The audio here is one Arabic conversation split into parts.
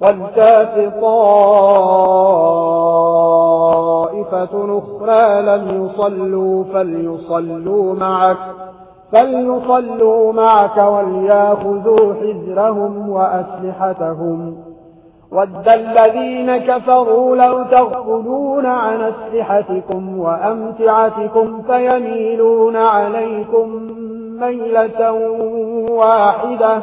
والتات طائفة أخرى لم يصلوا فليصلوا معك فليصلوا معك وليأخذوا حذرهم وأسلحتهم. ود الذين كفروا لو تغفلون عن أسلحتكم وأمتعتكم فيميلون عليكم ميلة واحدة.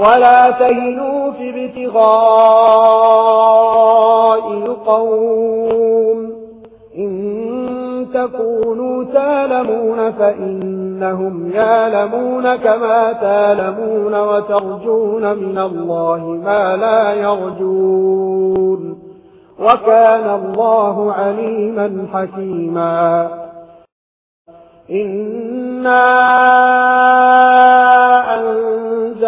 ولا تهنوا في ابتغاء القوم إن تكونوا تالمون فإنهم يالمون كما تالمون وترجون من الله ما لا يرجون وكان الله عليما حكيما إِنَّا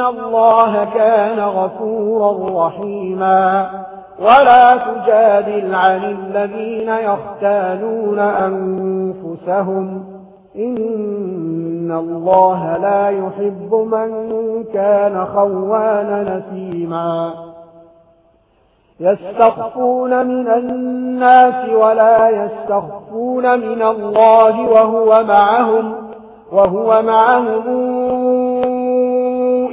إن الله كان غفورا رحيما ولا تجادل عن الذين يختالون أنفسهم إن الله لا يحب من كان خوانا نسيما يستخفون من الناس ولا يستخفون من الله وهو معهم وهو معهم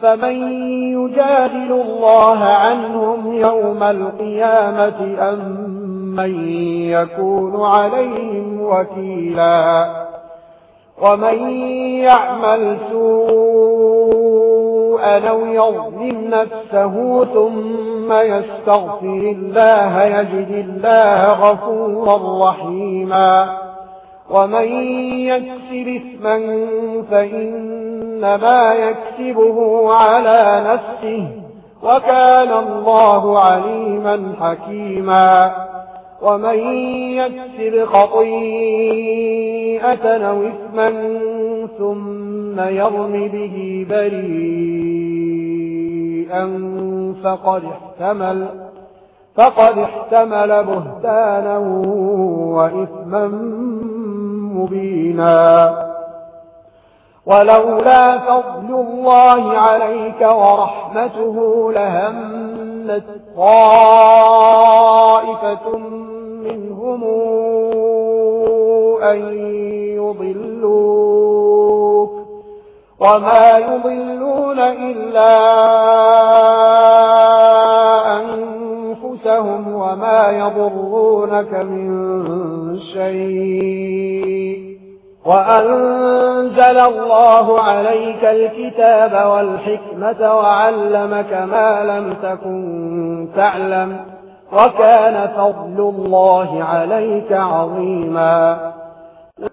فمن يجادل الله عنهم يوم القيامة أم من يكون عليهم وكيلا ومن يعمل سوء أو يظلم نفسه ثم يستغفر الله يجد الله غفورا رحيما ومن يكسب إثما فإن إنما يكسبه على نفسه وكان الله عليما حكيما ومن يكسب خطيئة أو إثما ثم يرم به بريئا فقد احتمل فقد احتمل بهتانا وإثما مبينا ولولا فضل الله عليك ورحمته لهمت طائفة منهم أن يضلوك وما يضلون إلا أنفسهم وما يضرونك من شيء وأنزل الله عليك الكتاب والحكمة وعلمك ما لم تكن تعلم وكان فضل الله عليك عظيماً